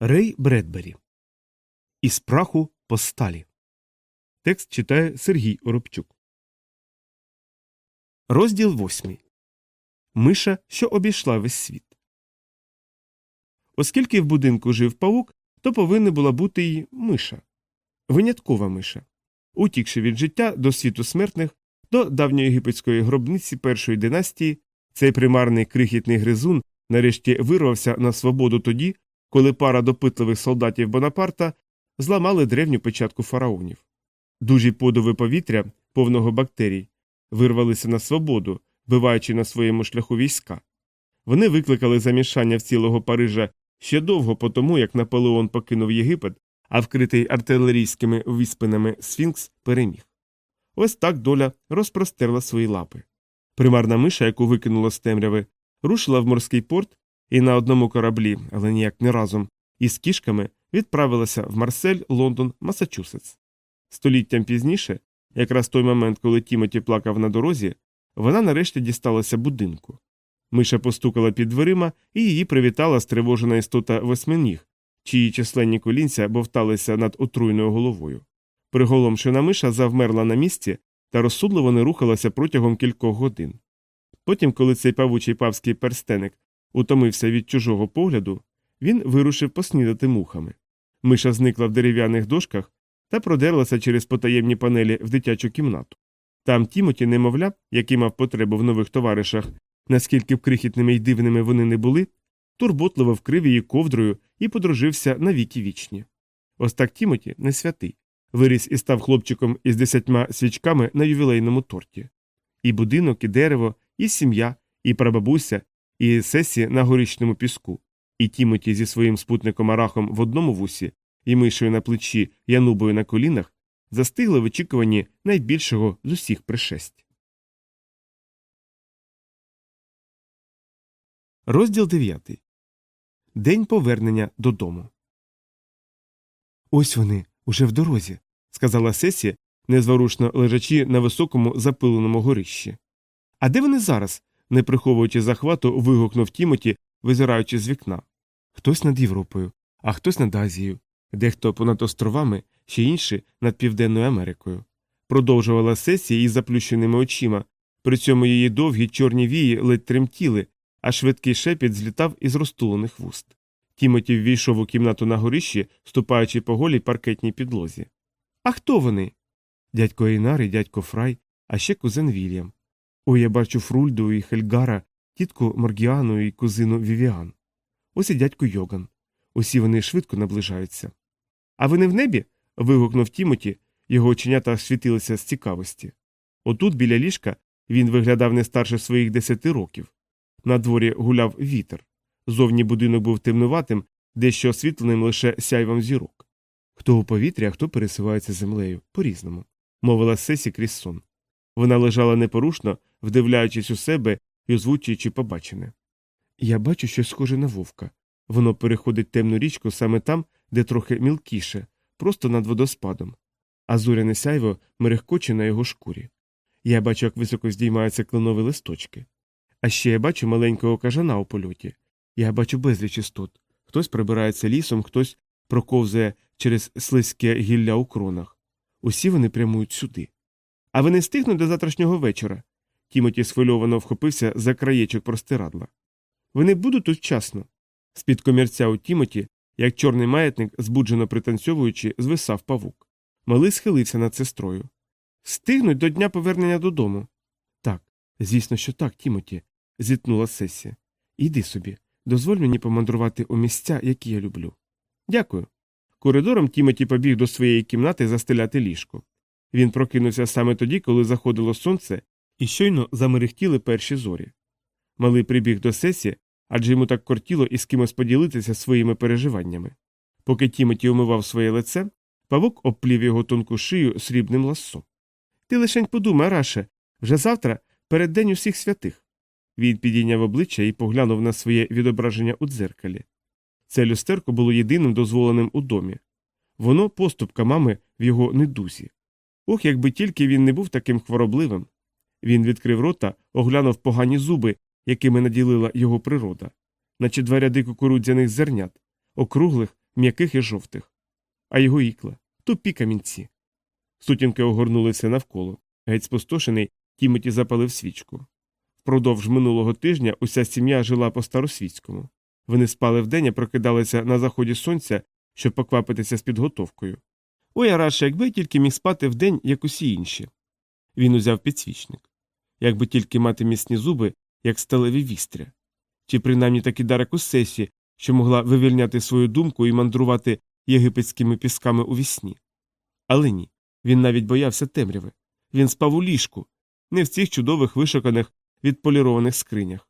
Рей Бредбері. Із праху по сталі. Текст читає Сергій Оробчук. Розділ восьмий. Миша, що обійшла весь світ. Оскільки в будинку жив павук, то повинна була бути й миша. Виняткова миша. Утікши від життя до світу смертних, до давньої єгипетської гробниці першої династії, цей примарний крихітний гризун нарешті вирвався на свободу тоді, коли пара допитливих солдатів Бонапарта зламали древню печатку фараонів. Дужі подови повітря, повного бактерій, вирвалися на свободу, вбиваючи на своєму шляху війська. Вони викликали замішання в цілого Парижа ще довго по тому, як Наполеон покинув Єгипет, а вкритий артилерійськими віспинами Сфінкс переміг. Ось так доля розпростерла свої лапи. Примарна миша, яку викинуло з темряви, рушила в морський порт і на одному кораблі, але ніяк не разом, із кішками відправилася в Марсель, Лондон, Масачусетс. Століттям пізніше, якраз той момент, коли Тімоті плакав на дорозі, вона нарешті дісталася будинку. Миша постукала під дверима і її привітала стривожена істота восьминіг, чиї численні колінця бовталися над отруйною головою. Приголомшена миша завмерла на місці та розсудливо не рухалася протягом кількох годин. Потім, коли цей павучий павський перстеник утомився від чужого погляду, він вирушив поснідати мухами. Миша зникла в дерев'яних дошках та продерлася через потаємні панелі в дитячу кімнату. Там Тімоті, немовля, який мав потребу в нових товаришах, наскільки б крихітними й дивними вони не були, турботливо вкрив її ковдрою і подружився на віки вічні. Ось так Тімоті не святий. Виріс і став хлопчиком із десятьма свічками на ювілейному торті. І будинок, і дерево, і сім'я, і прабабуся, і сесі на горічному піску, і Тімоті зі своїм спутником Арахом в одному вусі, і мишою на плечі, янубою на колінах, застигли в очікуванні найбільшого з усіх пришесть. Розділ 9. День повернення додому. Ось вони уже в дорозі, сказала Сесі, незворушно лежачи на високому запиленому горищі. А де вони зараз? Не приховуючи захвату, вигукнув Тімоті, визираючи з вікна. Хтось над Європою, а хтось над Азією, дехто понад островами, ще інші над Південною Америкою. Продовжувала сесія із заплющеними очима, при цьому її довгі чорні вії ледь тремтіли, а швидкий шепіт злітав із розтулених вуст. Тімоті ввійшов у кімнату на горищі, ступаючи по голій паркетній підлозі. А хто вони? Дядько Ейнар і дядько Фрай, а ще кузен Вільям. Ой, я бачу Фрульду і Хельгара, тітку Моргіану і кузину Вівіан. Ось і дядько Йоган. Усі вони швидко наближаються. А ви не в небі? вигукнув Тімоті, його оченята світилися з цікавості. Отут, біля ліжка, він виглядав не старше своїх десяти років. На дворі гуляв вітер. Зовні будинок був темнуватим, дещо освітленим лише сяйвом зірок. Хто у повітрі, а хто пересувається землею по різному, мовила Сесі крізь сон. Вона лежала непорушно, вдивляючись у себе і озвучуючи побачене. Я бачу щось схоже на вовка. Воно переходить темну річку саме там, де трохи мілкіше, просто над водоспадом, а зоряне сяйво мерехкоче на його шкурі. Я бачу, як високо здіймаються кленові листочки. А ще я бачу маленького кажана у польоті. Я бачу безліч істот. Хтось прибирається лісом, хтось проковзує через слизьке гілля у кронах. Усі вони прямують сюди. А ви не стигнуть до завтрашнього вечора. Тімоті схвильовано вхопився за краєчок простирадла. Вони будуть тут вчасно. З під комірця у Тімоті, як чорний маятник, збуджено пританцьовуючи, звисав павук. Малий схилився над сестрою. Стигнуть до дня повернення додому. Так, звісно, що так, Тімоті, зітнула Сесі. Іди собі, дозволь мені помандрувати у місця, які я люблю. Дякую. Коридором Тімоті побіг до своєї кімнати застеляти ліжко. Він прокинувся саме тоді, коли заходило сонце, і щойно замерехтіли перші зорі. Малий прибіг до сесі, адже йому так кортіло із кимось поділитися своїми переживаннями. Поки Тімоті умивав своє лице, павук обплів його тонку шию срібним лассо. Ти лишень подумай, Раше, вже завтра перед день усіх святих. Він підійняв обличчя і поглянув на своє відображення у дзеркалі. Це люстерко було єдиним дозволеним у домі. Воно поступка мами в його недузі. Ох, якби тільки він не був таким хворобливим. Він відкрив рота, оглянув погані зуби, якими наділила його природа, наче два ряди кукурудзяних зернят, округлих, м'яких і жовтих, а його ікла тупі камінці. Сутінки огорнулися навколо. Геть спустошений, Тімоті запалив свічку. Впродовж минулого тижня уся сім'я жила по старосвітському. Вони спали вдень і прокидалися на заході сонця, щоб поквапитися з підготовкою. Ой, а радше, якби тільки міг спати вдень, як усі інші. Він узяв підсвічник. Якби тільки мати міцні зуби, як сталеві вістря, чи принаймні такі дарек у сесі, що могла вивільняти свою думку і мандрувати єгипетськими пісками у вісні. Але ні, він навіть боявся темряви. Він спав у ліжку, не в цих чудових вишуканих відполірованих скринях.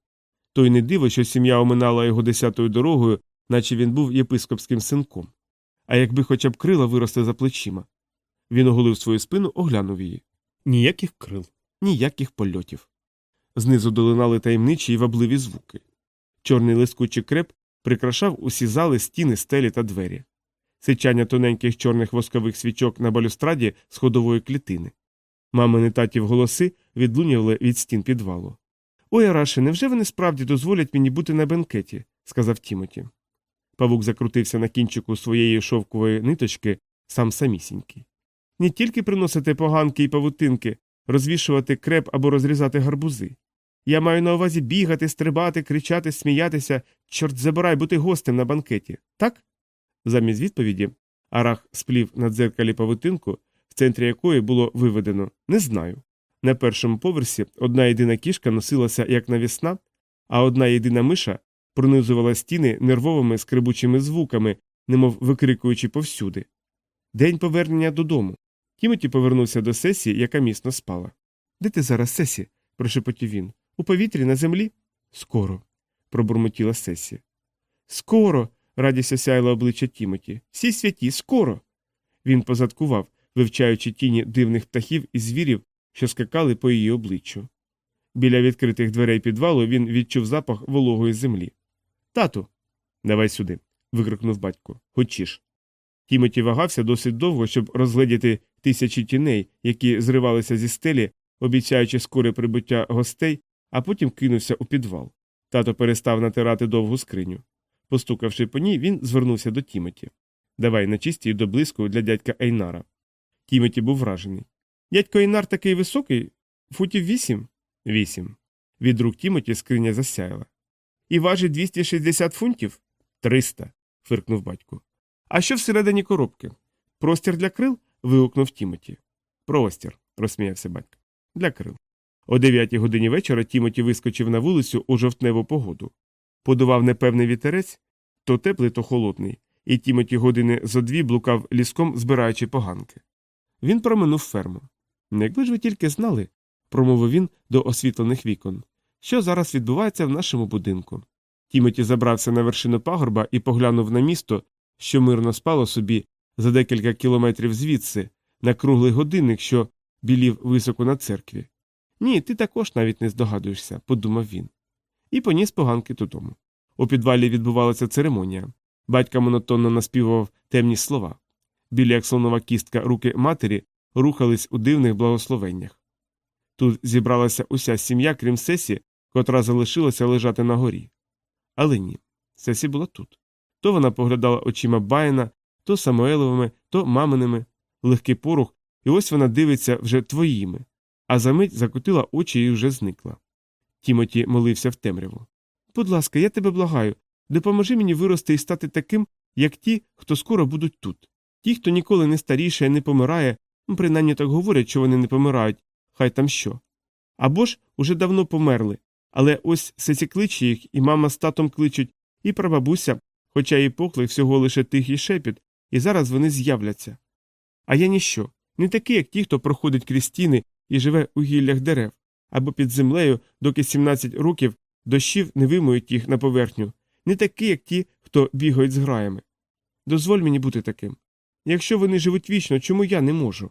То й не диво, що сім'я оминала його десятою дорогою, наче він був єпископським синком. А якби хоча б крила виросли за плечима. Він оголив свою спину, оглянув її. Ніяких крил. Ніяких польотів. Знизу долинали таємничі й вабливі звуки. Чорний лискучий креп прикрашав усі зали, стіни, стелі та двері, сичання тоненьких чорних воскових свічок на балюстраді з ходової клітини. Мамини татів голоси відлунювали від стін підвалу. Ой, Араше, невже вони справді дозволять мені бути на бенкеті? сказав Тімоті. Павук закрутився на кінчику своєї шовкової ниточки сам самісінький. Не тільки приносити поганки і павутинки, розвішувати креп або розрізати гарбузи. Я маю на увазі бігати, стрибати, кричати, сміятися, чорт забирай бути гостем на банкеті, так? Замість відповіді Арах сплів на дзеркалі павутинку, в центрі якої було виведено не знаю. На першому поверсі одна єдина кішка носилася як навісна, а одна єдина миша пронизувала стіни нервовими скрибучими звуками, немов викрикуючи повсюди. День повернення додому. Тімоті повернувся до сесії, яка міцно спала. Де ти зараз, Сесі? прошепотів він. У повітрі на землі? Скоро. пробурмотіла Сесі. Скоро. радість осяяла обличчя Тімоті. Всі святі, скоро. Він позадкував, вивчаючи тіні дивних птахів і звірів, що скакали по її обличчю. Біля відкритих дверей підвалу він відчув запах вологої землі. Тату, давай сюди. викрикнув батько. Хочеш. Тімоті вагався досить довго, щоб розгледіти тисячі тіней, які зривалися зі стелі, обіцяючи скоре прибуття гостей, а потім кинувся у підвал. Тато перестав натирати довгу скриню. Постукавши по ній, він звернувся до Тімоті. Давай начисті до блиску для дядька Ейнара. Тімоті був вражений. Дядько Ейнар такий високий, футів вісім? Вісім. Від рук Тімоті скриня засяяла. І важить 260 фунтів? Триста. фиркнув батько. А що всередині коробки? Простір для крил? вигукнув Тімоті. Простір, розсміявся батько. Для крил. О дев'ятій годині вечора Тімоті вискочив на вулицю у жовтневу погоду. Подував непевний вітерець, то теплий, то холодний, і Тімоті години зо дві блукав ліском, збираючи поганки. Він проминув ферму. Якби ж ви тільки знали, промовив він до освітлених вікон, що зараз відбувається в нашому будинку. Тімоті забрався на вершину пагорба і поглянув на місто, що мирно спало собі за декілька кілометрів звідси, на круглий годинник, що білів високо на церкві. Ні, ти також навіть не здогадуєшся, подумав він. І поніс поганки додому. У підвалі відбувалася церемонія. Батька монотонно наспівував темні слова. Білі, як слонова кістка руки матері рухались у дивних благословеннях. Тут зібралася уся сім'я, крім сесі, котра залишилася лежати на горі. Але ні, сесі була тут. То вона поглядала очима Байена, то Самуеловими, то маминими, легкий порух, і ось вона дивиться вже твоїми, а за мить закотила очі і вже зникла. Тімоті молився в темряву. Будь ласка, я тебе благаю, допоможи мені вирости і стати таким, як ті, хто скоро будуть тут. Ті, хто ніколи не старіше і не помирає, ну, принаймні так говорять, що вони не помирають, хай там що. Або ж уже давно померли, але ось сесі кличе їх, і мама з татом кличуть, і прабабуся, хоча і поклик всього лише тихий шепіт, і зараз вони з'являться. А я ніщо, не такий, як ті, хто проходить крізь стіни і живе у гіллях дерев, або під землею, доки 17 років дощів не вимоють їх на поверхню, не такий, як ті, хто бігають з граями. Дозволь мені бути таким. Якщо вони живуть вічно, чому я не можу?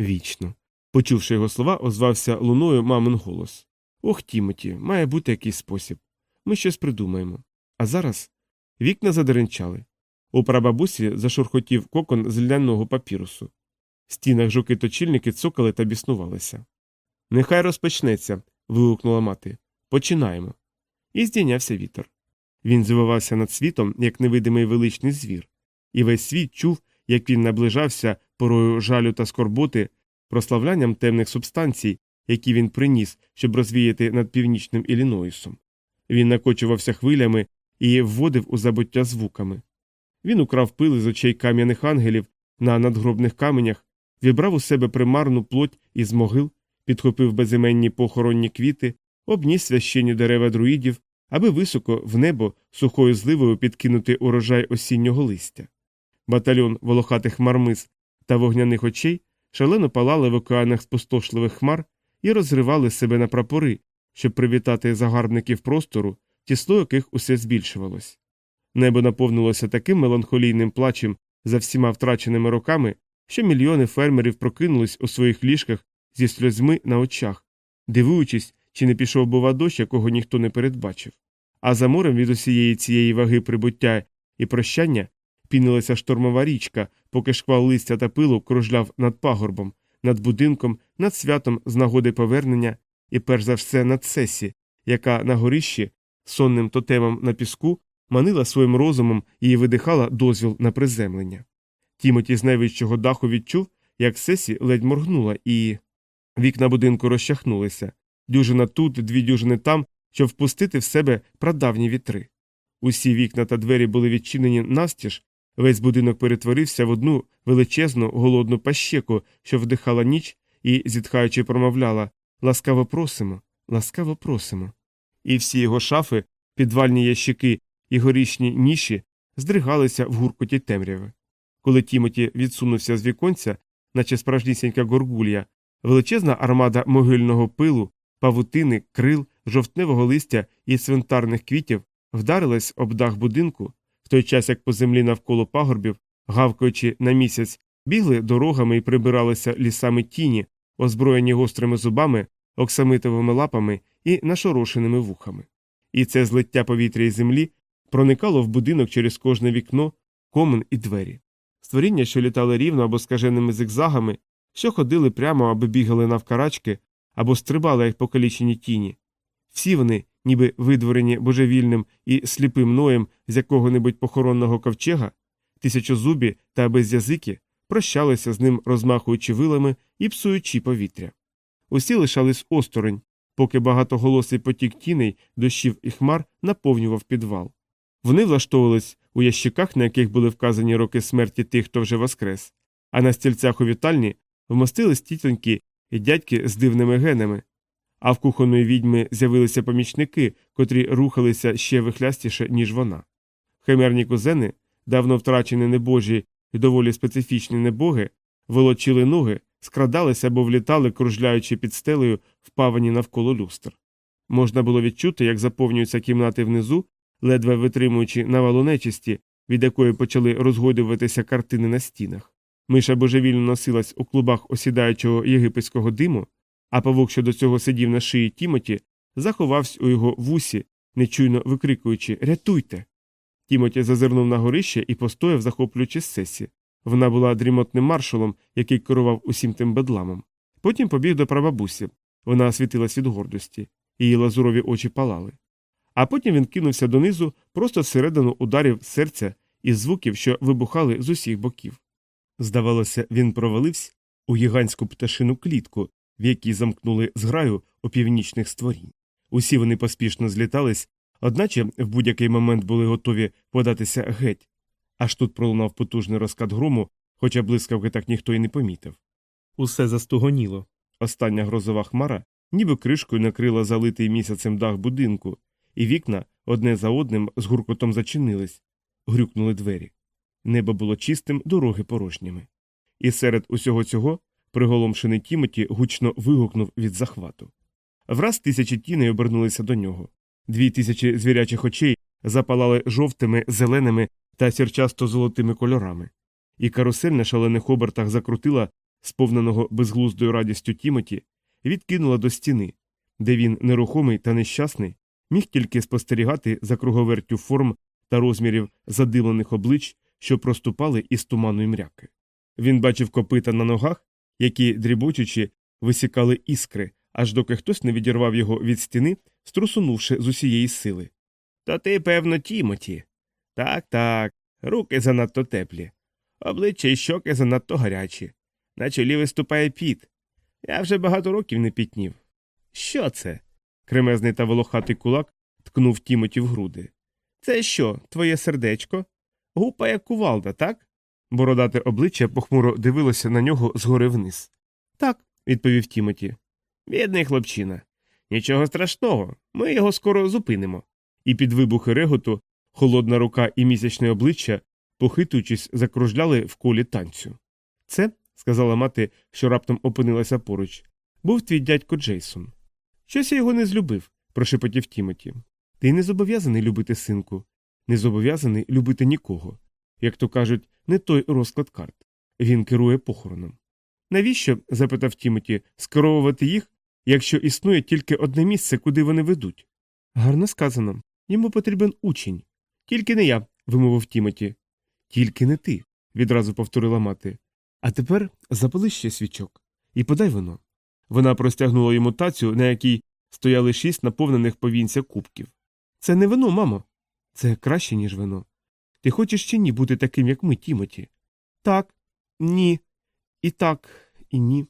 Вічно. Почувши його слова, озвався луною мамин голос. Ох, Тімоті, має бути якийсь спосіб. Ми щось придумаємо. А зараз вікна задеренчали. У прабабусі зашурхотів кокон з ляного папірусу. В стінах жуки точильники цокали та біснувалися. Нехай розпочнеться. вигукнула мати. Починаємо. І здійнявся вітер. Він звивався над світом, як невидимий величний звір, і весь світ чув, як він наближався порою жалю та скорботи, прославлянням темних субстанцій, які він приніс, щоб розвіяти над північним Іллінойсом. Він накочувався хвилями і вводив у забуття звуками. Він украв пили з очей кам'яних ангелів на надгробних каменях, вібрав у себе примарну плоть із могил, підхопив безіменні похоронні квіти, обніс священні дерева друїдів, аби високо в небо сухою зливою підкинути урожай осіннього листя. Батальйон волохатих мармиз та вогняних очей шалено палали в океанах спустошливих хмар і розривали себе на прапори, щоб привітати загарбників простору, тісло яких усе збільшувалось. Небо наповнилося таким меланхолійним плачем за всіма втраченими роками, що мільйони фермерів прокинулись у своїх ліжках зі сльозьми на очах, дивуючись, чи не пішов бува дощ, якого ніхто не передбачив. А за морем від усієї цієї ваги прибуття і прощання пінилася штормова річка, поки шквал листя та пилу кружляв над пагорбом, над будинком, над святом з нагоди повернення і перш за все над сесі, яка на горищі, сонним тотемом на піску, манила своїм розумом і видихала дозвіл на приземлення. Тімоті з найвищого даху відчув, як сесі ледь моргнула, і вікна будинку розчахнулися дюжина тут, дві дюжини там, щоб впустити в себе прадавні вітри. Усі вікна та двері були відчинені навстіж, весь будинок перетворився в одну величезну голодну пащеку, що вдихала ніч і, зітхаючи, промовляла Ласкаво просимо, ласкаво просимо. І всі його шафи, підвальні ящики і горішні ніші здригалися в гуркоті темряви. Коли Тімоті відсунувся з віконця, наче справжнісінька горгулья, величезна армада могильного пилу, павутини, крил, жовтневого листя і цвинтарних квітів вдарилась об дах будинку, в той час як по землі навколо пагорбів, гавкаючи на місяць, бігли дорогами і прибиралися лісами тіні, озброєні гострими зубами, оксамитовими лапами і нашорошеними вухами. І це злиття повітря і землі проникало в будинок через кожне вікно, комин і двері. Створіння, що літали рівно або скаженими зигзагами, що ходили прямо або бігали навкарачки, або стрибали, як покалічені тіні. Всі вони, ніби видворені божевільним і сліпим ноєм з якого-небудь похоронного ковчега, тисячозубі та безязики, прощалися з ним, розмахуючи вилами і псуючи повітря. Усі лишались осторонь, поки багатоголосий потік тіней, дощів і хмар наповнював підвал. Вони влаштовувались у ящиках, на яких були вказані роки смерті тих, хто вже воскрес, а на стільцях у вітальні вмостились тітоньки і дядьки з дивними генами, а в кухонної відьми з'явилися помічники, котрі рухалися ще вихлястіше, ніж вона. Химерні кузени, давно втрачені небожі і доволі специфічні небоги, волочили ноги, скрадалися або влітали, кружляючи під стелею, впавані навколо люстр. Можна було відчути, як заповнюються кімнати внизу, ледве витримуючи навалу нечисті, від якої почали розгойдуватися картини на стінах. Миша божевільно носилась у клубах осідаючого єгипетського диму, а павук, що до цього сидів на шиї Тімоті, заховався у його вусі, нечуйно викрикуючи Рятуйте. Тімоті зазирнув на горище і постояв, захоплюючи сесі. Вона була дрімотним маршалом, який керував усім тим бедламом. Потім побіг до прабабусі. Вона світилась від гордості, її лазурові очі палали. А потім він кинувся донизу просто всередину ударів серця і звуків, що вибухали з усіх боків. Здавалося, він провалився у гігантську пташину клітку, в якій замкнули зграю опівнічних створінь. Усі вони поспішно злітались, одначе в будь-який момент були готові податися геть, аж тут пролунав потужний розкат грому, хоча блискавки так ніхто й не помітив. Усе застугоніло. Остання грозова хмара, ніби кришкою накрила залитий місяцем дах будинку, і вікна одне за одним з гуркотом зачинились, грюкнули двері. Небо було чистим, дороги порожніми. І серед усього цього приголомшений Тімоті гучно вигукнув від захвату. Враз тисячі тіней обернулися до нього. Дві тисячі звірячих очей запалали жовтими, зеленими та сірчасто золотими кольорами, і карусель на шалених обертах закрутила сповненого безглуздою радістю Тімоті, відкинула до стіни, де він, нерухомий та нещасний, міг тільки спостерігати за круговертю форм та розмірів задивлених облич, що проступали із туману мряки. Він бачив копита на ногах, які, дрібочучи, висікали іскри, аж доки хтось не відірвав його від стіни, струсунувши з усієї сили. То ти, певно, Тімоті. Так, так. руки занадто теплі, обличчя і щоки занадто гарячі, на чолі виступає піт. Я вже багато років не пітнів. Що це? Кремезний та волохатий кулак ткнув Тімоті в груди. Це що, твоє сердечко? Гупа як кувалда, так? Бородате обличчя похмуро дивилося на нього згори вниз. Так, відповів Тімоті. Бідний хлопчина. Нічого страшного, ми його скоро зупинимо. І під вибухи реготу холодна рука і місячне обличчя, похитуючись, закружляли в колі танцю. Це, сказала мати, що раптом опинилася поруч, був твій дядько Джейсон. Щось я його не злюбив, прошепотів Тімоті. Ти не зобов'язаний любити синку, не зобов'язаний любити нікого. Як то кажуть, не той розклад карт. Він керує похороном. Навіщо, запитав Тімоті, скеровувати їх, якщо існує тільки одне місце, куди вони ведуть? Гарно сказано. Йому потрібен учень. Тільки не я, вимовив Тімоті. Тільки не ти, відразу повторила мати. А тепер запали ще свічок і подай вино. Вона простягнула йому тацю, на якій стояли шість наповнених повінця кубків. Це не вино, мамо. Це краще, ніж вино. Ти хочеш чи ні бути таким, як ми, Тімоті? Так, ні. І так, і ні.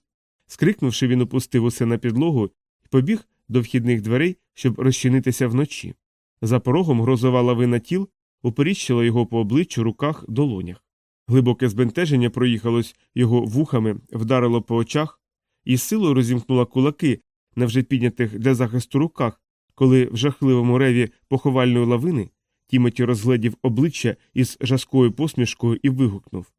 Скрикнувши, він опустив усе на підлогу і побіг до вхідних дверей, щоб розчинитися вночі. За порогом грозова лавина тіл уперіщила його по обличчю, руках, долонях. Глибоке збентеження проїхалось його вухами, вдарило по очах і з силою розімкнула кулаки на вже піднятих для захисту руках, коли в жахливому реві поховальної лавини Тімоті розгледів обличчя із жаскою посмішкою і вигукнув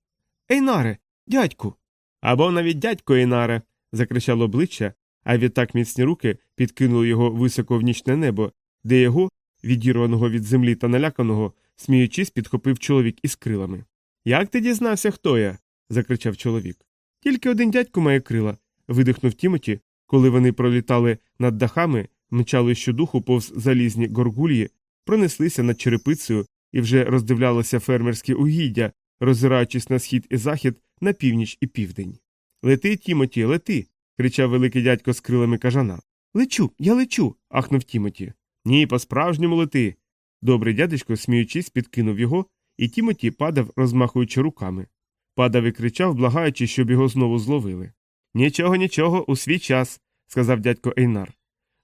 Ейнаре, дядьку. Або навіть дядько Ейнаре. закричало обличчя, а відтак міцні руки підкинули його високо в нічне небо, де його, відірваного від землі та наляканого, сміючись, підхопив чоловік із крилами. Як ти дізнався, хто я? закричав чоловік. Тільки один дядько має крила. видихнув Тімоті, коли вони пролітали над дахами, мчали щодуху повз залізні горгулії, пронеслися над черепицею і вже роздивлялися фермерські угіддя, роззираючись на схід і захід, на північ і південь. Лети, Тімоті, лети. кричав великий дядько з крилами кажана. Лечу, я лечу. ахнув Тімоті. Ні, по справжньому лети. Добрий дядечко, сміючись, підкинув його, і Тімоті падав, розмахуючи руками. Падав і кричав, благаючи, щоб його знову зловили. Нічого, нічого, у свій час, сказав дядько Ейнар.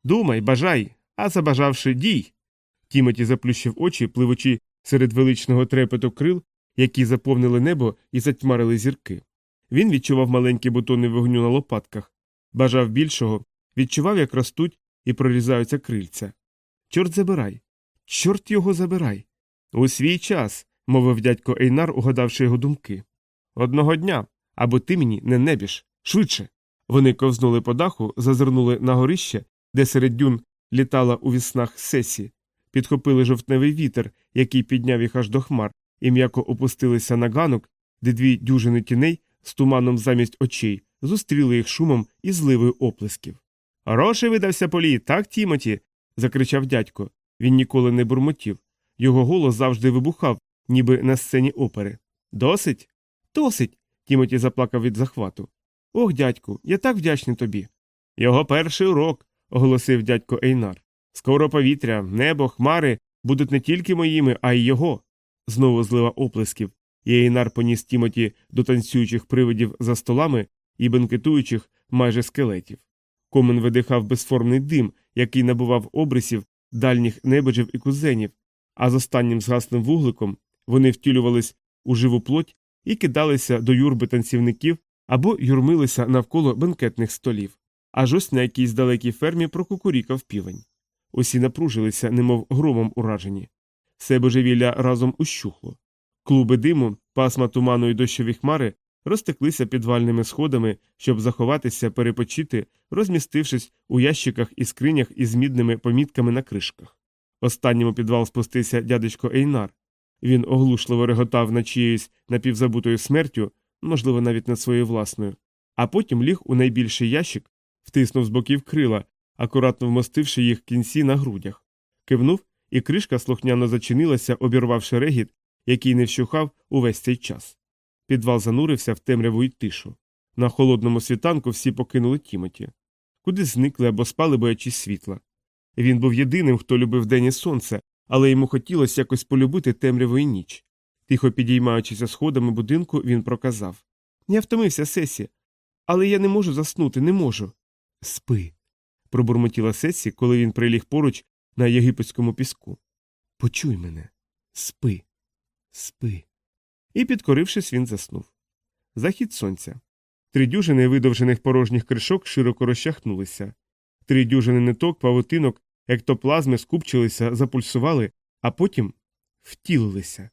Думай, бажай, а забажавши, дій. Тімоті заплющив очі, пливучи серед величного трепету крил, які заповнили небо і затьмарили зірки. Він відчував маленькі бутони вогню на лопатках, бажав більшого, відчував, як ростуть і прорізаються крильця. Чорт забирай. Чорт його забирай. У свій час, мовив дядько Ейнар, угадавши його думки. Одного дня або ти мені не небіж. Швидше. Вони ковзнули по даху, зазирнули на горище, де серед дюн літала у віснах сесі, підхопили жовтневий вітер, який підняв їх аж до хмар, і м'яко опустилися на ганок, де дві дюжини тіней з туманом замість очей зустріли їх шумом і зливою оплесків. Хороший видався полі, так, Тімоті. Закричав дядько. Він ніколи не бурмотів. Його голос завжди вибухав, ніби на сцені опери. Досить? Досить. Тімоті заплакав від захвату. Ох, дядьку, я так вдячний тобі. Його перший урок, оголосив дядько Ейнар. Скоро повітря, небо, хмари будуть не тільки моїми, а й його. Знову злива оплесків, і Ейнар поніс Тімоті до танцюючих привидів за столами і бенкетуючих майже скелетів. Комен видихав безформний дим, який набував обрисів дальніх небеджів і кузенів, а з останнім згасним вугликом вони втілювались у живу плоть і кидалися до юрби танцівників або юрмилися навколо бенкетних столів. Аж ось на якійсь далекій фермі прокукурікав півень. Усі напружилися, немов громом уражені. Все божевілля разом ущухло. Клуби диму, пасма туману і дощові хмари розтеклися підвальними сходами, щоб заховатися, перепочити, розмістившись у ящиках і скринях із мідними помітками на кришках. Останнім у підвал спустився дядечко Ейнар. Він оглушливо реготав над чиєюсь напівзабутою смертю, можливо, навіть над своєю власною, а потім ліг у найбільший ящик, втиснув з боків крила, акуратно вмостивши їх кінці на грудях, кивнув, і кришка слухняно зачинилася, обірвавши регіт, який не вщухав увесь цей час. Підвал занурився в темряву й тишу. На холодному світанку всі покинули Тімоті. Куди зникли або спали, боячись світла. Він був єдиним, хто любив день і сонце, але йому хотілося якось полюбити темряву і ніч. Тихо підіймаючися сходами будинку, він проказав Я втомився, Сесі, але я не можу заснути, не можу. Спи. пробурмотіла Сесі, коли він приліг поруч на єгипетському піску. Почуй мене. Спи, спи. І, підкорившись, він заснув. Захід сонця. Три дюжини видовжених порожніх кришок широко розчахнулися. Три дюжини ниток, павутинок, ектоплазми скупчилися, запульсували, а потім втілилися.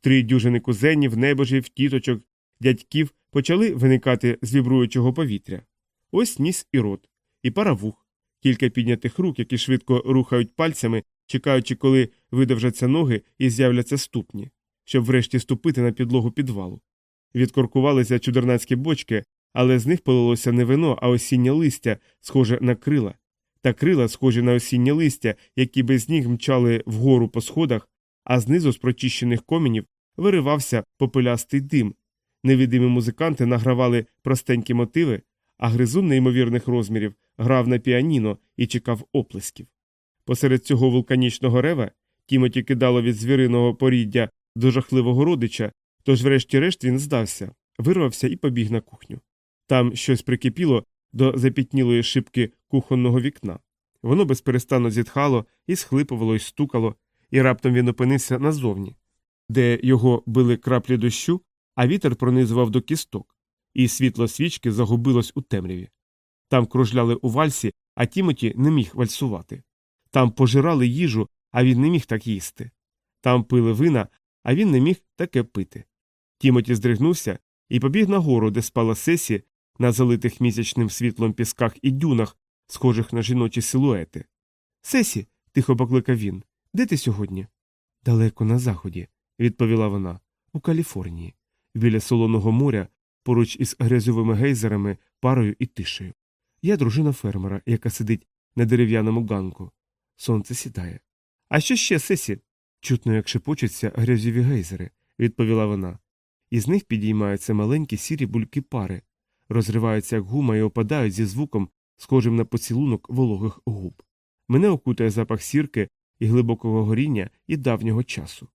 Три дюжини кузенів, небожів, тіточок, дядьків почали виникати з вібруючого повітря. Ось ніс і рот, і пара вух, кілька піднятих рук, які швидко рухають пальцями, чекаючи, коли видовжаться ноги і з'являться ступні, щоб врешті ступити на підлогу підвалу. Відкоркувалися чудернацькі бочки, але з них полилося не вино, а осіннє листя, схоже на крила, та крила, схожі на осіннє листя, які без ніг мчали вгору по сходах, а знизу з прочищених комінів виривався попелястий дим. Невідимі музиканти награвали простенькі мотиви, а гризун неймовірних розмірів грав на піаніно і чекав оплесків. Посеред цього вулканічного рева Тімоті кидало від звіриного поріддя до жахливого родича, тож, врешті-решт, він здався, вирвався і побіг на кухню. Там щось прикипіло до запітнілої шибки кухонного вікна. Воно безперестанно зітхало і схлипувало і стукало, і раптом він опинився назовні, де його били краплі дощу, а вітер пронизував до кісток, і світло свічки загубилось у темряві. Там кружляли у вальсі, а Тімоті не міг вальсувати. Там пожирали їжу, а він не міг так їсти. Там пили вина, а він не міг таке пити. Тімоті здригнувся і побіг нагору, де спала сесі, на залитих місячним світлом пісках і дюнах, схожих на жіночі силуети. Сесі, тихо покликав він, де ти сьогодні? Далеко на заході, відповіла вона, у Каліфорнії, біля солоного моря, поруч із грязьовими гейзерами, парою і тишею. Я дружина фермера, яка сидить на дерев'яному ганку. Сонце сідає. А що ще, Сесі? Чутно, як шепочуться грязьові гейзери, відповіла вона. Із них підіймаються маленькі сірі бульки пари, розриваються як гума і опадають зі звуком, схожим на поцілунок вологих губ. Мене окутує запах сірки і глибокого горіння і давнього часу.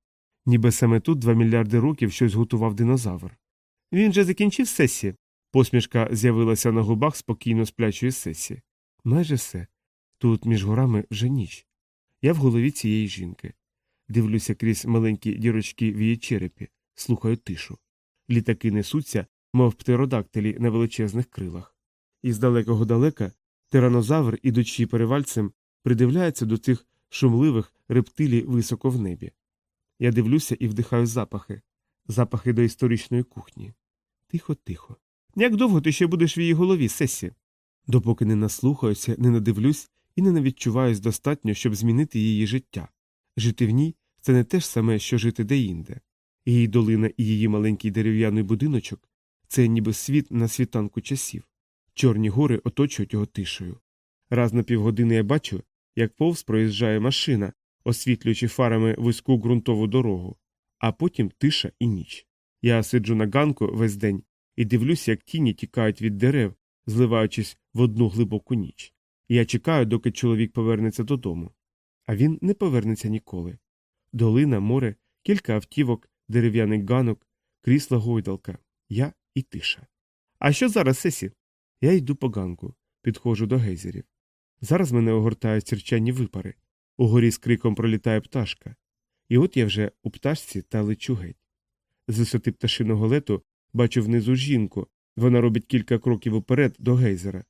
Ніби саме тут два мільярди років щось готував динозавр. Він же закінчив сесії. Посмішка з'явилася на губах спокійно сплячої сесії. Майже все. Тут між горами вже ніч. Я в голові цієї жінки. Дивлюся крізь маленькі дірочки в її черепі, слухаю тишу. Літаки несуться, мов птеродактилі на величезних крилах. Із далекого далека тиранозавр, ідучи перевальцем, придивляється до цих шумливих рептилій високо в небі. Я дивлюся і вдихаю запахи, запахи до історичної кухні. Тихо, тихо. Як довго ти ще будеш в її голові, Сесі? Допоки не наслухаюся, не надивлюсь і не навідчуваюсь достатньо, щоб змінити її життя. Жити в ній це не те ж саме, що жити деінде. Її долина і її маленький дерев'яний будиночок це ніби світ на світанку часів. Чорні гори оточують його тишею. Раз на півгодини я бачу, як повз проїжджає машина, освітлюючи фарами вузьку ґрунтову дорогу, а потім тиша і ніч. Я сиджу на ганку весь день і дивлюся, як тіні тікають від дерев, зливаючись в одну глибоку ніч. Я чекаю, доки чоловік повернеться додому. А він не повернеться ніколи. Долина, море, кілька автівок, дерев'яний ганок, крісла гойдалка, я і тиша. А що зараз, Сесі? Я йду по ганку, підходжу до гейзерів. Зараз мене огортають сірчані випари. Угорі з криком пролітає пташка. І от я вже у пташці та лечу геть. З висоти пташиного лету бачу внизу жінку. Вона робить кілька кроків уперед до гейзера.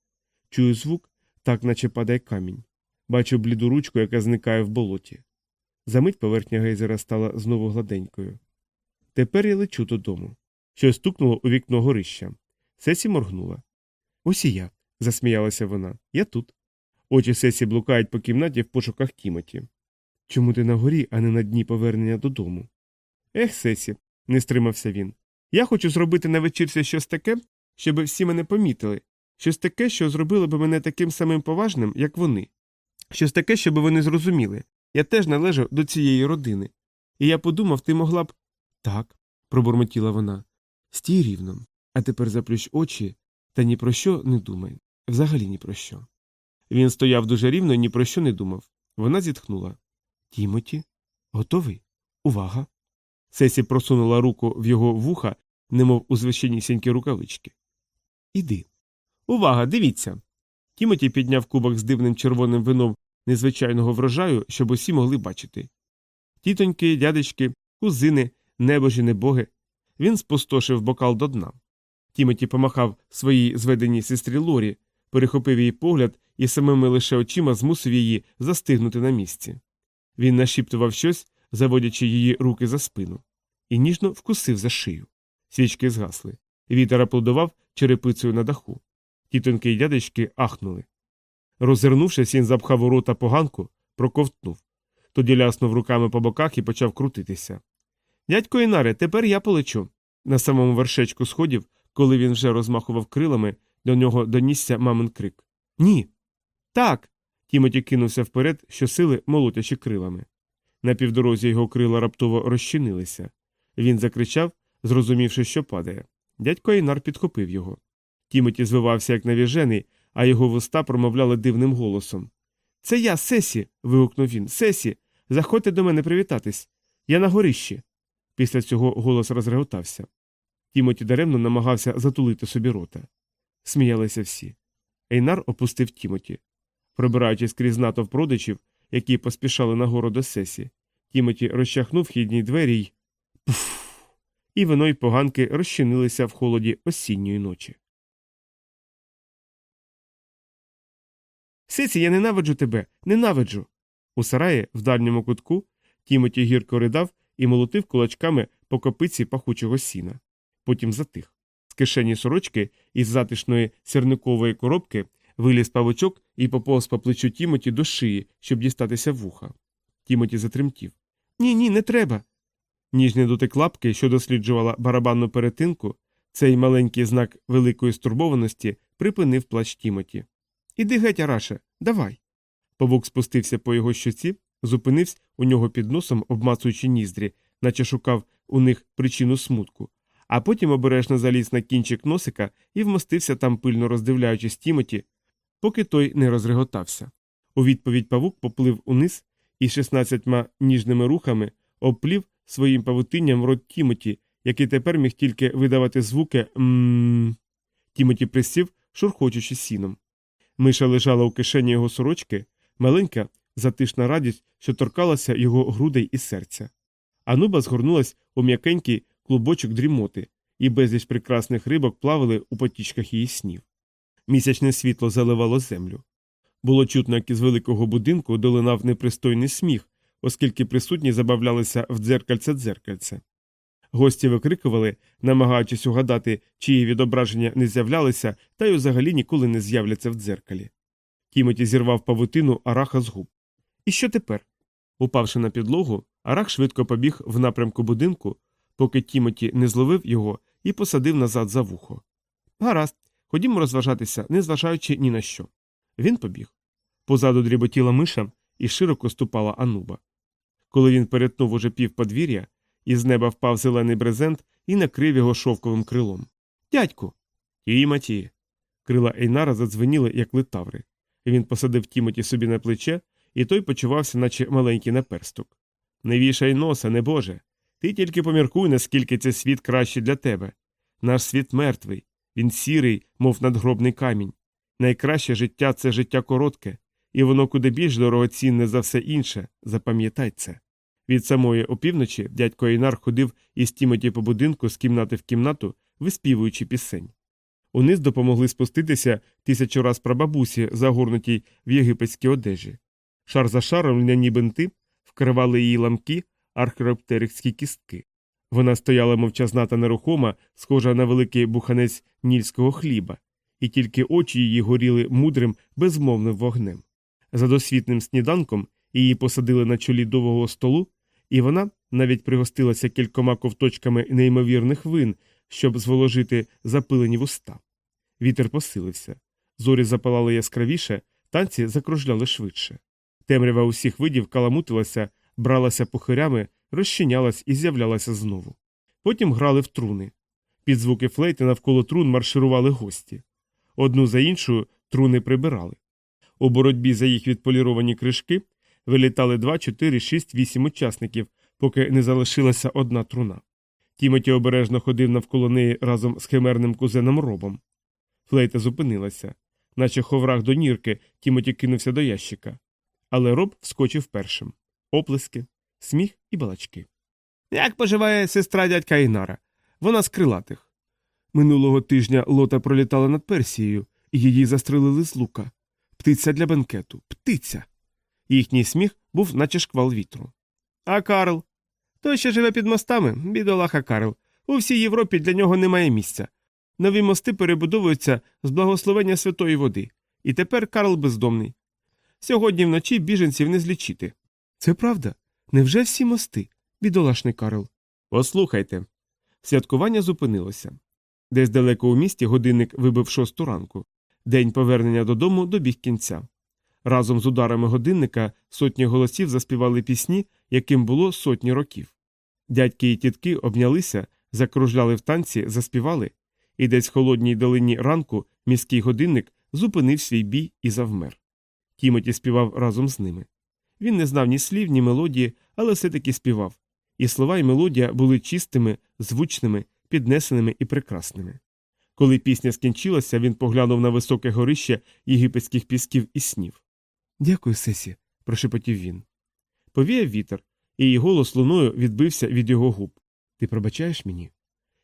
Чую звук, так наче падає камінь. Бачу бліду ручку, яка зникає в болоті. Замить поверхня гейзера стала знову гладенькою. Тепер я лечу додому. Щось стукнуло у вікно горища. Сесі моргнула. Ось і я, засміялася вона. Я тут. Очі Сесі блукають по кімнаті в пошуках Тімоті. Чому ти на горі, а не на дні повернення додому? Ех, Сесі, не стримався він. Я хочу зробити на вечірці щось таке, щоб всі мене помітили, щось таке, що зробило б мене таким самим поважним, як вони. Щось таке, щоб вони зрозуміли. Я теж належу до цієї родини. І я подумав, ти могла б. Так, пробурмотіла вона. Стій рівно, а тепер заплющ очі та ні про що не думай. Взагалі ні про що. Він стояв дуже рівно і ні про що не думав. Вона зітхнула. Тімоті, готовий? Увага. Сесі просунула руку в його вуха, немов у звичайнісінькі рукавички. Іди. Увага, дивіться. Тімоті підняв кубок з дивним червоним вином незвичайного врожаю, щоб усі могли бачити. Тітоньки, дядечки, кузини, небожі, небоги. Він спустошив бокал до дна. Тімоті помахав своїй зведеній сестрі Лорі, перехопив її погляд і самими лише очима змусив її застигнути на місці. Він нашіптував щось, заводячи її руки за спину, і ніжно вкусив за шию. Свічки згасли. Вітер аплодував черепицею на даху. Тітоньки й дядечки ахнули. Розвернувшись, він запхав у рота поганку, проковтнув. Тоді ляснув руками по боках і почав крутитися. Дядько Інаре, тепер я полечу. На самому вершечку сходів, коли він вже розмахував крилами, до нього донісся мамин крик. Ні. Так. Тімоті кинувся вперед, щосили молотячи крилами. На півдорозі його крила раптово розчинилися. Він закричав, зрозумівши, що падає. Дядько Інар підхопив його. Тімоті звивався, як навіжений, а його вуста промовляли дивним голосом. Це я, Сесі. вигукнув він. Сесі, заходьте до мене привітатись. Я на горищі. Після цього голос розреготався. Тімоті даремно намагався затулити собі рота. Сміялися всі. Ейнар опустив Тімоті. Пробираючись крізь натовп родичів, які поспішали нагору до сесі, Тімоті розчахнув вхідні двері й. Пуф! І вино й поганки розчинилися в холоді осінньої ночі. Сесі, я ненавиджу тебе, ненавиджу. У сараї, в дальньому кутку, Тімоті гірко ридав і молотив кулачками по копиці пахучого сіна. Потім затих. З кишені сорочки із затишної сірникової коробки виліз павучок і поповз по плечу Тімоті до шиї, щоб дістатися вуха. Тімоті затремтів. Ні, ні, не треба. Ніжний дотик лапки, що досліджувала барабанну перетинку, цей маленький знак великої стурбованості припинив плач Тімоті. Іди геть, Араше, давай. Павук спустився по його щоці, зупинився у нього під носом, обмацуючи ніздрі, наче шукав у них причину смутку, а потім обережно заліз на кінчик носика і вмостився там, пильно роздивляючись Тімоті, поки той не розреготався. У відповідь павук поплив униз і шістнадцятьма ніжними рухами обплів своїм павутинням рот Тімоті, який тепер міг тільки видавати звуки «ммм». Тімоті присів, шурхочучи сіном. Миша лежала у кишені його сорочки, маленька, затишна радість, що торкалася його грудей і серця. Ануба згорнулась у м'якенький клубочок дрімоти, і безліч прекрасних рибок плавали у потічках її снів. Місячне світло заливало землю. Було чутно, як із великого будинку долинав непристойний сміх, оскільки присутні забавлялися в дзеркальце дзеркальце. Гості викрикували, намагаючись угадати, чиї відображення не з'являлися, та й взагалі ніколи не з'являться в дзеркалі. Тімоті зірвав павутину араха з губ. І що тепер? Упавши на підлогу, арах швидко побіг в напрямку будинку, поки Тімоті не зловив його і посадив назад за вухо. Гаразд, ходімо розважатися, не зважаючи ні на що. Він побіг. Позаду дріботіла миша і широко ступала ануба. Коли він перетнув уже пів подвір'я, із неба впав зелений брезент і накрив його шовковим крилом. Дядьку. Тімоті. Крила Ейнара задзвеніли, як литаври. Він посадив Тімоті собі на плече, і той почувався, наче маленький наперсток. Не вішай носа, не Боже. Ти тільки поміркуй, наскільки цей світ краще для тебе. Наш світ мертвий, він сірий, мов надгробний камінь. Найкраще життя це життя коротке, і воно куди більш дорогоцінне за все інше, запам'ятай це. Від самої опівночі дядько Ейнар ходив із Тімоті по будинку з кімнати в кімнату, виспівуючи пісень. Униз допомогли спуститися тисячу раз прабабусі, загорнутій в єгипетській одежі. Шар за шаром льняні бинти вкривали її ламки, архероптерикські кістки. Вона стояла мовчазна та нерухома, схожа на великий буханець нільського хліба, і тільки очі її горіли мудрим, безмовним вогнем. За досвітним сніданком її посадили на чолі довгого столу, і вона навіть пригостилася кількома ковточками неймовірних вин, щоб зволожити запилені вуста. Вітер посилився. Зорі запалали яскравіше, танці закружляли швидше. Темрява усіх видів каламутилася, бралася пухирями, розчинялась і з'являлася знову. Потім грали в труни. Під звуки флейти навколо трун марширували гості. Одну за іншою труни прибирали. У боротьбі за їх відполіровані кришки вилітали 2, 4, 6, 8 учасників, поки не залишилася одна труна. Тімоті обережно ходив навколо неї разом з химерним кузеном робом. Флейта зупинилася, наче ховрах до нірки, Тімоті кинувся до ящика. Але роб вскочив першим оплески, сміх і балачки. Як поживає сестра дядька Інара? Вона з крилатих. Минулого тижня лота пролітала над Персією, і її застрелили з лука. Птиця для бенкету, птиця. Їхній сміх був, наче шквал вітру. А Карл? Той, що живе під мостами, бідолаха Карл. У всій Європі для нього немає місця. Нові мости перебудовуються з благословення святої води. І тепер Карл бездомний. Сьогодні вночі біженців не злічити. Це правда? Невже всі мости? бідолашний Карл. Послухайте. Святкування зупинилося. Десь далеко у місті годинник вибив шосту ранку. День повернення додому добіг кінця. Разом з ударами годинника сотні голосів заспівали пісні, яким було сотні років. Дядьки і тітки обнялися, закружляли в танці, заспівали, і десь в холодній долині ранку міський годинник зупинив свій бій і завмер. Тімоті співав разом з ними. Він не знав ні слів, ні мелодії, але все таки співав. І слова і мелодія були чистими, звучними, піднесеними і прекрасними. Коли пісня скінчилася, він поглянув на високе горище єгипетських пісків і снів. Дякую, Сесі, прошепотів він. Повіяв вітер, і її голос луною відбився від його губ. Ти пробачаєш мені?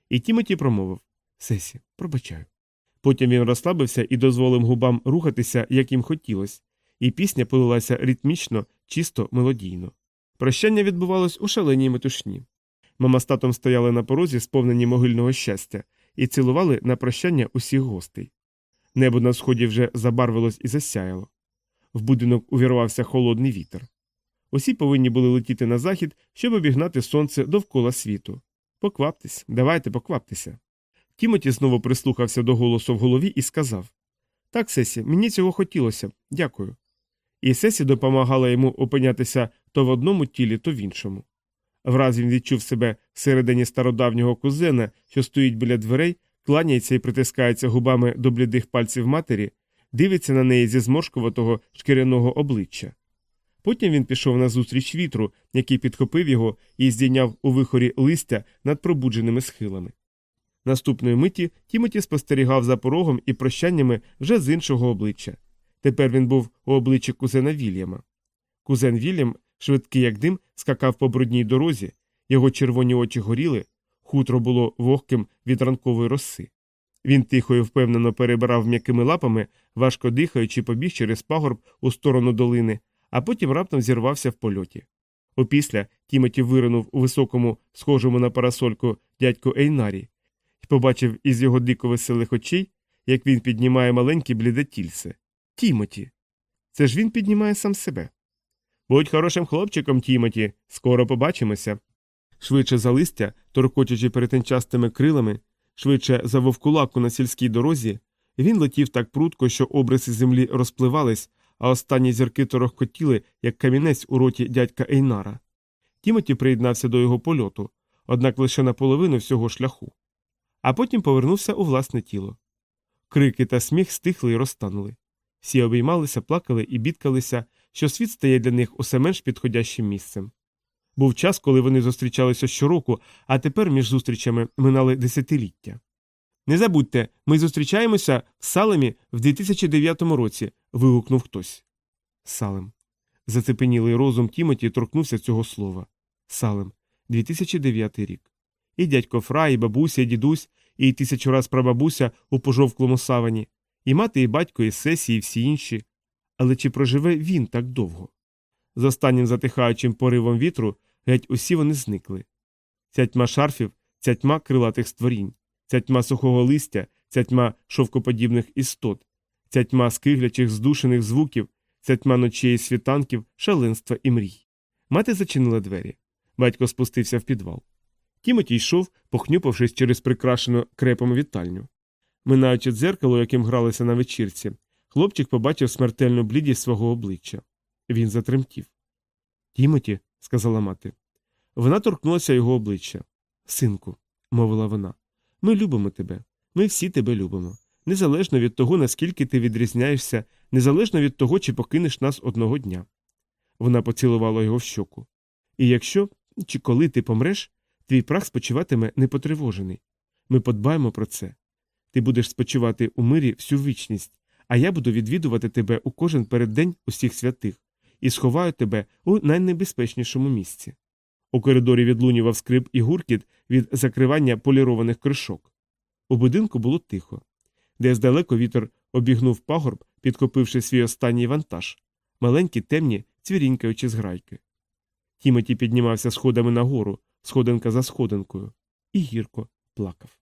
І Тімоті промовив Сесі, пробачаю. Потім він розслабився і дозволив губам рухатися, як їм хотілося, і пісня полилася ритмічно, чисто, мелодійно. Прощання відбувалось у шаленій метушні. Мама з татом стояли на порозі, сповнені могильного щастя, і цілували на прощання усіх гостей. Небо на сході вже забарвилось і засяяло. В будинок увірвався холодний вітер. Усі повинні були летіти на захід, щоб обігнати сонце довкола світу. Покваптесь, давайте покваптеся. Тімоті знову прислухався до голосу в голові і сказав Так, Сесі, мені цього хотілося, дякую. І Сесі допомагала йому опинятися то в одному тілі, то в іншому. Враз він відчув себе всередині стародавнього кузена, що стоїть біля дверей, кланяється і притискається губами до блідих пальців матері, дивиться на неї зі зморшкуватого шкіряного обличчя. Потім він пішов назустріч вітру, який підхопив його і здійняв у вихорі листя над пробудженими схилами. Наступної миті Тімоті спостерігав за порогом і прощаннями вже з іншого обличчя. Тепер він був у обличчі кузена Вільяма. Кузен Вільям, швидкий як дим, скакав по брудній дорозі, його червоні очі горіли, хутро було вогким від ранкової роси. Він тихо і впевнено перебирав м'якими лапами, важко дихаючи, побіг через пагорб у сторону долини, а потім раптом зірвався в польоті. Опісля Тімоті виринув у високому, схожому на парасольку дядьку Ейнарі і побачив із його дико веселих очей, як він піднімає маленьке бліде тільце. Тімоті. Це ж він піднімає сам себе. Будь хорошим хлопчиком, Тімоті, скоро побачимося. Швидше за листя, торкочучи перетинчастими крилами, швидше за вовкулаку на сільській дорозі, він летів так прудко, що обриси землі розпливались, а останні зірки торохкотіли, як камінець у роті дядька Ейнара. Тімоті приєднався до його польоту, однак лише наполовину всього шляху. А потім повернувся у власне тіло. Крики та сміх стихли й розтанули. Всі обіймалися, плакали і бідкалися, що світ стає для них усе менш підходящим місцем. Був час, коли вони зустрічалися щороку, а тепер між зустрічами минали десятиліття. Не забудьте, ми зустрічаємося в Салемі в 2009 році. вигукнув хтось. Салем. Зацепенілий розум Тімоті торкнувся цього слова. Салем, 2009 рік. І дядько Фра, і бабуся, і дідусь, і тисячу раз прабабуся у пожовклому савані, і мати, і батько, і сесії, і всі інші. Але чи проживе він так довго? З останнім затихаючим поривом вітру геть усі вони зникли. Ця тьма шарфів, ця тьма крилатих створінь, ця тьма сухого листя, ця тьма шовкоподібних істот, ця тьма скиглячих здушених звуків, ця тьма ночей і світанків, шаленства і мрій. Мати зачинила двері. Батько спустився в підвал. Тімоті йшов, похнюпавшись через прикрашену крепом вітальню. Минаючи дзеркало, яким гралися на вечірці, хлопчик побачив смертельну блідість свого обличчя. Він затремтів. Тімоті, сказала мати. Вона торкнулася його обличчя. Синку, мовила вона, ми любимо тебе. Ми всі тебе любимо. Незалежно від того, наскільки ти відрізняєшся, незалежно від того, чи покинеш нас одного дня. Вона поцілувала його в щоку. І якщо, чи коли ти помреш, твій прах спочиватиме непотривожений. Ми подбаємо про це. Ти будеш спочивати у мирі всю вічність, а я буду відвідувати тебе у кожен переддень усіх святих і сховаю тебе у найнебезпечнішому місці. У коридорі відлунював скрип і гуркіт від закривання полірованих кришок. У будинку було тихо. Десь далеко вітер обігнув пагорб, підкопивши свій останній вантаж, маленькі темні, цвірінькаючи зграйки. Тімоті піднімався сходами нагору, сходинка за сходинкою, і гірко плакав.